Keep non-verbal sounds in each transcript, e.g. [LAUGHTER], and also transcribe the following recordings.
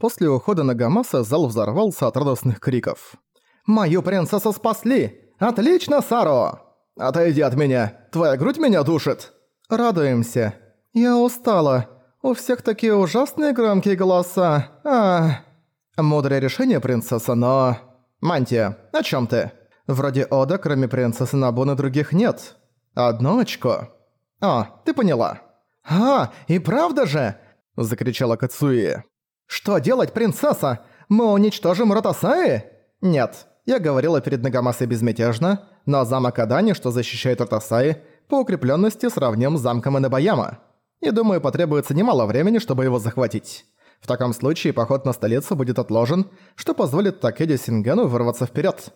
После ухода Нагамаса зал взорвался от радостных криков. «Мою принцессу спасли! Отлично, Саро! Отойди от меня! Твоя грудь меня душит!» «Радуемся. Я устала. У всех такие ужасные громкие голоса. А, Мудрое решение, принцесса, но... Мантия, о чем ты? Вроде Ода, кроме принцессы Набуны, других нет. Одно очко. О, ты поняла. «А, и правда же!» – закричала Кацуи. «Что делать, принцесса? Мы уничтожим рот Асаи?» «Нет, я говорила перед Нагамасой безмятежно, но замок Адани, что защищает рот Асаи, по укрепленности сравним с замком Инабаяма. И думаю, потребуется немало времени, чтобы его захватить. В таком случае поход на столицу будет отложен, что позволит Такеде Сингену вырваться вперед.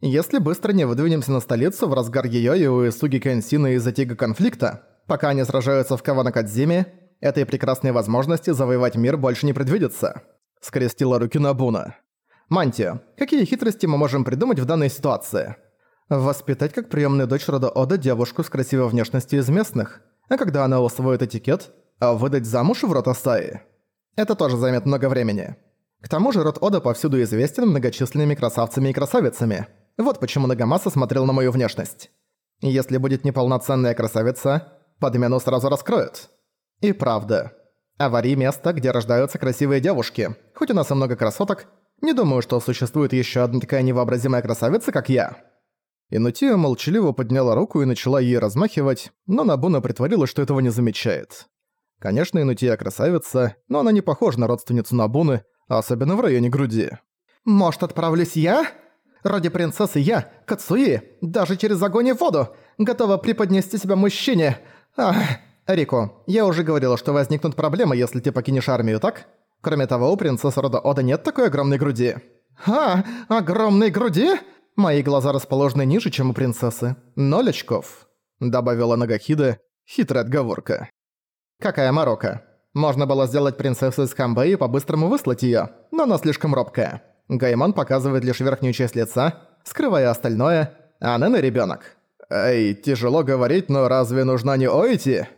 Если быстро не выдвинемся на столицу в разгар её и Уэсуги Кэнсина из-за тига конфликта, пока они сражаются в Каванакадзиме, этой прекрасной возможности завоевать мир больше не предвидится. Скрестила руки Набуна. Мантия, какие хитрости мы можем придумать в данной ситуации? Воспитать как приемную дочь рода Ода девушку с красивой внешностью из местных, а когда она усвоит этикет, а выдать замуж в рот Асаи. Это тоже займет много времени. К тому же род Ода повсюду известен многочисленными красавцами и красавицами. Вот почему Нагамаса смотрел на мою внешность. Если будет неполноценная красавица, подмену сразу раскроют. И правда. Авари – место, где рождаются красивые девушки. Хоть у нас и много красоток, не думаю, что существует еще одна такая невообразимая красавица, как я. Инутия молчаливо подняла руку и начала ей размахивать, но Набуна притворилась, что этого не замечает. Конечно, Инутия красавица, но она не похожа на родственницу Набуны, особенно в районе груди. «Может, отправлюсь я? Ради принцессы я, Кацуи, даже через огонь и воду, готова преподнести себя мужчине. Ах, Рико, я уже говорила, что возникнут проблемы, если ты покинешь армию, так? Кроме того, у принцессы рода Ода нет такой огромной груди». «А, огромной груди?» Мои глаза расположены ниже, чем у принцессы. Ноль очков», — добавила Нагахида, хитрая отговорка. Какая морока. Можно было сделать принцессу из Хамбэй и по-быстрому выслать её, но она слишком робкая. Гаймон показывает лишь верхнюю часть лица, скрывая остальное, а Нэн ребёнок. «Эй, тяжело говорить, но разве нужна не Оити?»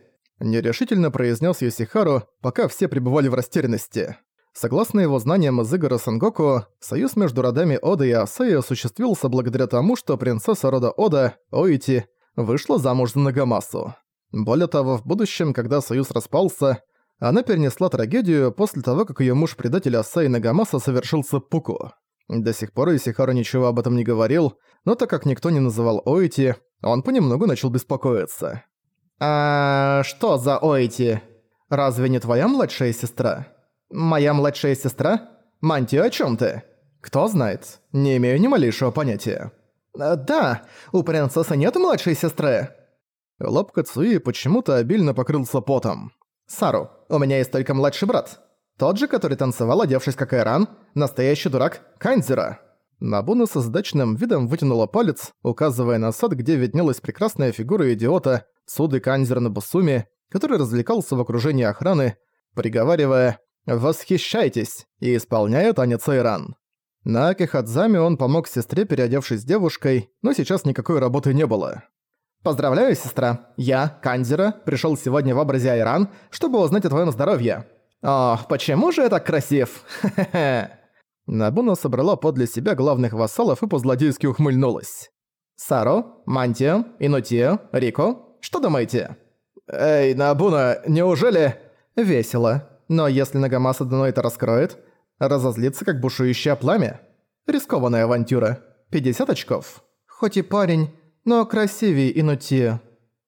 Нерешительно произнес Йосихару, пока все пребывали в растерянности. Согласно его знаниям из игр Сангоку, союз между родами Ода и Асеи осуществился благодаря тому, что принцесса рода Ода, Оити, вышла замуж за Нагамасу. Более того, в будущем, когда союз распался, она перенесла трагедию после того, как её муж-предатель Асаи Нагамаса совершил саппуку. До сих пор Исихару ничего об этом не говорил, но так как никто не называл Оити, он понемногу начал беспокоиться. «А что за Оити? Разве не твоя младшая сестра?» «Моя младшая сестра? Манти, о чём ты?» «Кто знает? Не имею ни малейшего понятия». «Да, у принцессы нет младшей сестры?» Лоб Кацуи почему-то обильно покрылся потом. «Сару, у меня есть только младший брат. Тот же, который танцевал, одевшись как Айран, настоящий дурак Канзера». Набуна с издачным видом вытянула палец, указывая на сад, где виднелась прекрасная фигура идиота Суды Канзера на Бусуме, который развлекался в окружении охраны, приговаривая «Восхищайтесь!» и исполняя танец Айран. На Акихадзаме он помог сестре, переодевшись девушкой, но сейчас никакой работы не было. «Поздравляю, сестра. Я, Канзера, пришёл сегодня в образе Айран, чтобы узнать о твоём здоровье. О, почему же я так красив? Хе-хе-хе». Набуна собрала подле себя главных вассалов и по-злодейски ухмыльнулась. «Саро, Мантио, Инутио, Рико, что думаете?» «Эй, Набуна, неужели...» «Весело. Но если Нагамаса Дано это раскроет, разозлится как бушующее пламя. Рискованная авантюра. 50 очков. Хоть и парень, но красивее Инути.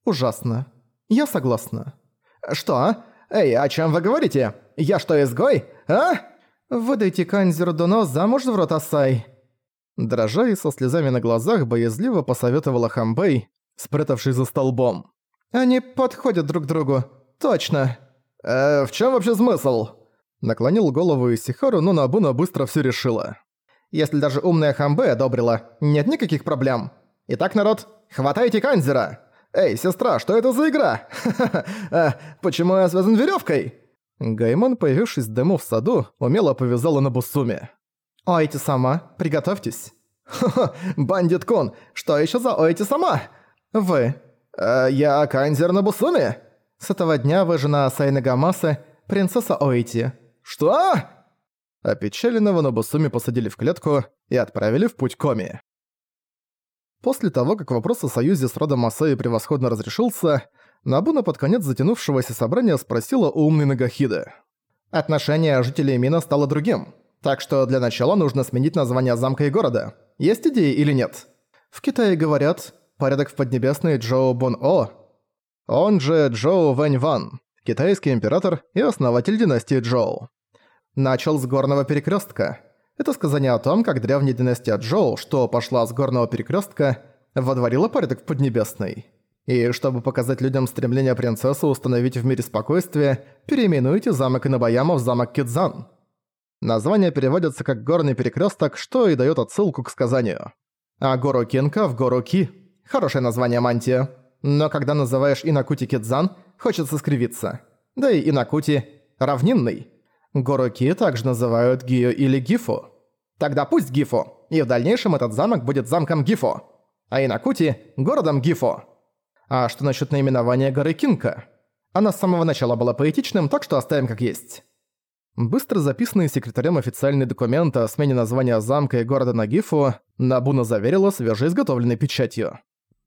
Ужасно. Я согласна. Что? Эй, о чем вы говорите? Я что, изгой? А? Выдайте Канзеру Доно замуж в рот Асай. Дрожа и со слезами на глазах, боязливо посоветовала Хамбэй, спрятавшись за столбом. Они подходят друг к другу. Точно. Э, в чем вообще смысл? Наклонил голову Исихару, но Набуна быстро все решила. Если даже умная Хамбэй одобрила, нет никаких проблем. Итак, народ, хватайте Канзера! Эй, сестра, что это за игра? а, [LAUGHS] почему я связан веревкой? Гаймон, появившись дыму в саду, умело повязала на Бусуме. «Ойти сама, приготовьтесь». [LAUGHS] «Ха-ха, бандит Кун, что еще за Ойти сама?» «Вы». «Э, «Я Канзер на Бусуме?» «С этого дня вы жена Сайны Гамасы, принцесса Ойти». «Что?» Опечаленного Нобусуми посадили в клетку и отправили в путь Коми. После того, как вопрос о союзе с родом Масаи превосходно разрешился, Набуна под конец затянувшегося собрания спросила у умной Нагахиды. «Отношение жителей Мина стало другим, так что для начала нужно сменить название замка и города. Есть идеи или нет?» В Китае говорят «порядок в Поднебесной Джоу Бон О», он же Джоу Вэнь Ван, китайский император и основатель династии Джоу. Начал с горного перекрестка. Это сказание о том, как древняя династия Джоу, что пошла с горного перекрестка, водворила порядок в Поднебесной. И чтобы показать людям стремление принцессы установить в мире спокойствие, переименуйте замок Инобаяма в замок Кидзан. Название переводится как «горный перекресток», что и дает отсылку к сказанию. А гору Кинка в гору Ки. Хорошее название мантия. Но когда называешь Инакути Кидзан, хочется скривиться. Да и Инакути – равнинный. Гору Ки также называют Гио или Гифу. Тогда пусть Гифу, и в дальнейшем этот замок будет замком Гифу, а Инакути – городом Гифу. А что насчет наименования горы Кинка? Она с самого начала была поэтичным, так что оставим как есть. Быстро записанный секретарем официальный документ о смене названия замка и города на Гифу Набуна заверила свежеизготовленной печатью.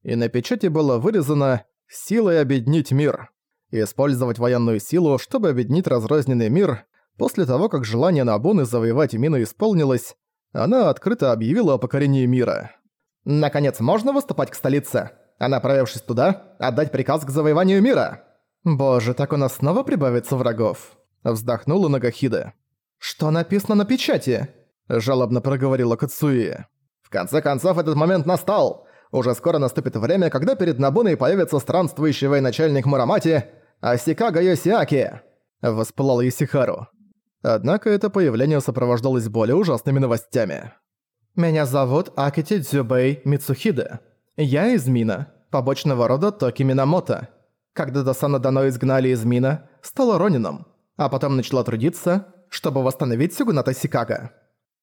И на печати было вырезано «Силой объединить мир». Использовать военную силу, чтобы объединить разрозненный мир, После того, как желание Набуны завоевать Мину исполнилось, она открыто объявила о покорении мира. «Наконец, можно выступать к столице? А направившись туда, отдать приказ к завоеванию мира?» «Боже, так у нас снова прибавится врагов», — вздохнула Нагахида. «Что написано на печати?» — жалобно проговорила Кацуи. «В конце концов, этот момент настал. Уже скоро наступит время, когда перед Набуной появится странствующий военачальник Мурамати Асикага Йосиаки», — воспылал Исихару. Однако это появление сопровождалось более ужасными новостями. «Меня зовут Акити Дзюбэй Мицухиде. Я из Мина, побочного рода Токи Минамото. Когда Досана Дано изгнали из Мина, стала Ронином, а потом начала трудиться, чтобы восстановить Сюгуната Сикага».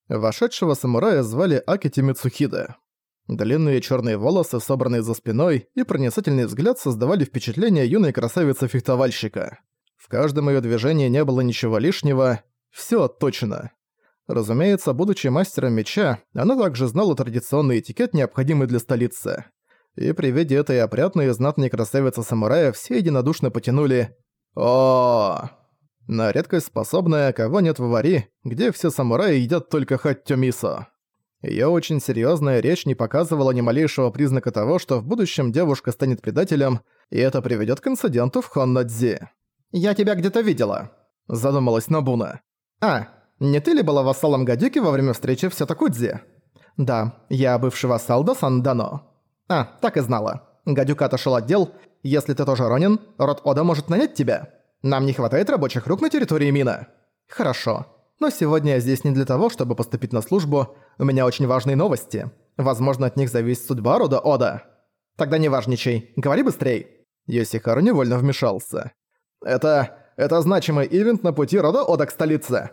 Вошедшего самурая звали Акити Мицухиде. Длинные черные волосы, собранные за спиной, и проницательный взгляд создавали впечатление юной красавицы-фехтовальщика. В каждом её движении не было ничего лишнего, всё точно. Разумеется, будучи мастером меча, она также знала традиционный этикет, необходимый для столицы. И при виде этой опрятной и знатной красавицы-самурая все единодушно потянули о На редкость способная, кого нет в вари, где все самураи едят только хаттё-мисо. Её очень серьёзная речь не показывала ни малейшего признака того, что в будущем девушка станет предателем, и это приведёт к инциденту в Хоннадзи. «Я тебя где-то видела», — задумалась Набуна. «А, не ты ли была вассалом Гадюки во время встречи в Сётокудзе?» «Да, я бывший вассал до Сандано». «А, так и знала. Гадюка отошел от дел. Если ты тоже ронен, род Ода может нанять тебя. Нам не хватает рабочих рук на территории Мина». «Хорошо. Но сегодня я здесь не для того, чтобы поступить на службу. У меня очень важные новости. Возможно, от них зависит судьба рода Ода». «Тогда не важничай. Говори быстрей». Йосихару невольно вмешался. Это... это значимый ивент на пути рода Ода к столице.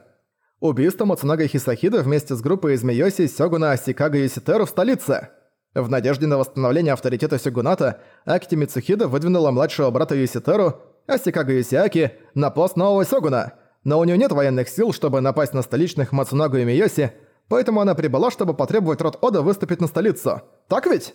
Убийство Мацунага Хисахида вместе с группой из Миоси, Сёгуна, Асикага и Ситеру в столице. В надежде на восстановление авторитета Сёгуната, Акити Мицухида выдвинула младшего брата Юситеру, Асикага Юсиаки, на пост нового Сёгуна. Но у нее нет военных сил, чтобы напасть на столичных Мацунагу и Миоси, поэтому она прибыла, чтобы потребовать род Ода выступить на столицу. Так ведь?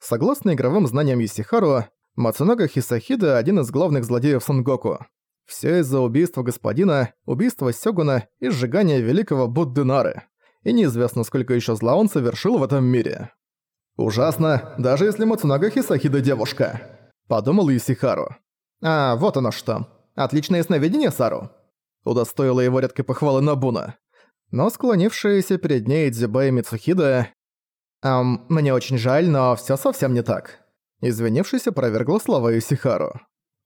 Согласно игровым знаниям Юсихару, Мацунага Хисахида – один из главных злодеев Сангоку. Все из-за убийства господина, убийства Сёгуна и сжигания великого Будды Нары. И неизвестно, сколько еще зла он совершил в этом мире. «Ужасно, даже если Мацунага Хисахида девушка», – подумал Юсихару. «А, вот оно что. Отличное сновидение, Сару». Удостоила его редкой похвалы Набуна. Но склонившаяся перед ней Дзюбэй Мицухида... «Эм, мне очень жаль, но все совсем не так. Извинившись, опровергла слова Исихару.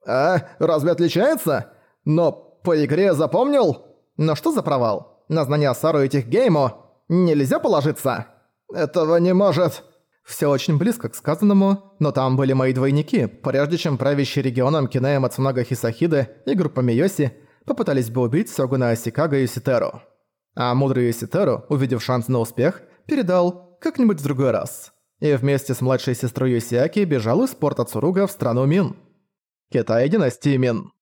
«А, разве отличается? Но по игре запомнил? Но что за провал? На знания Сару этих геймо нельзя положиться? Этого не может...» Все очень близко к сказанному, но там были мои двойники, прежде чем правящий регионом Кинея Мацунага Хисахиды и группа Миоси попытались бы убить Сёгуна Асикага и Ситеру. А мудрый Ситеру, увидев шанс на успех, передал «как-нибудь в другой раз» и вместе с младшей сестрой Юсиаки бежал из порта Цуруга в страну Мин. Китай династии Мин.